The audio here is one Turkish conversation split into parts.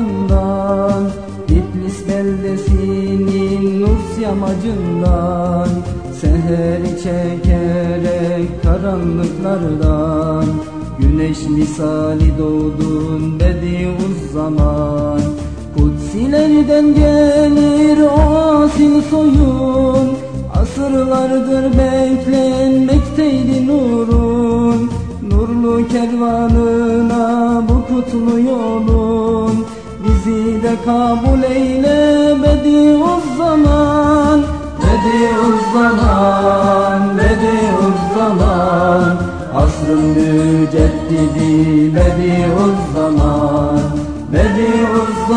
yamacından İblis beldesinin nus yamacından Seheri çekerek karanlıklardan Güneş misali doğdun bediüz zaman Kutsilerden gelir o asil soyun Asırlardır beklenmekteydi nurun Nurlu kervanına bu kutlu yolun Kabul eyle bediüz zaman Bediüz zaman, bediüz zaman. Asrın müceddidi bediüz zaman Bediüz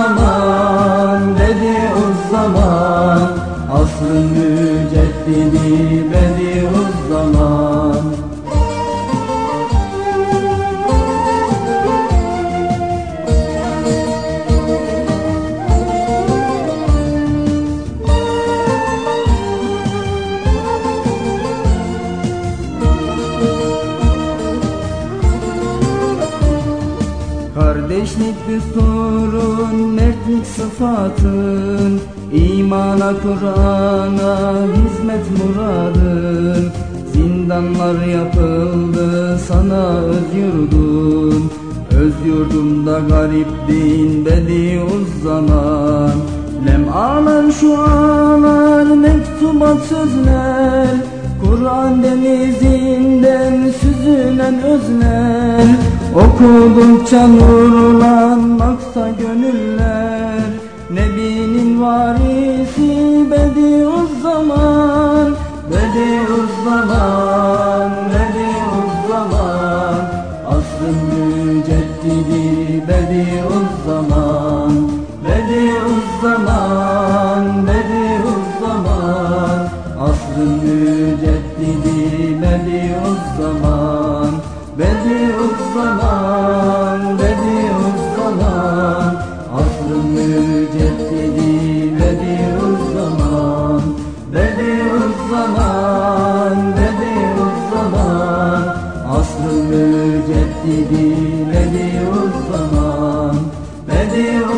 Kardeşlik düsturun, mertlik sıfatın. İmana Kur'an'a hizmet muradın. Zindanlar yapıldı sana öz yurdun. Öz yurdumda gariptin bediüz zaman. Lem'alar şu ağlar mektubat sözler. Kur'an denizinden süzülen özler Okudukça nurlanmakta gönüller. Nebinin varisi bediüz zaman Bediüz zaman, bediüz zaman Asrın müceddidi bediüz zaman Bediüz Bediüzzaman, Bediüzzaman Aklın müceddidi Bediüzzaman Bediüzzaman, Bediüzzaman Aslın müceddidi Bediüzzaman Bediüzzaman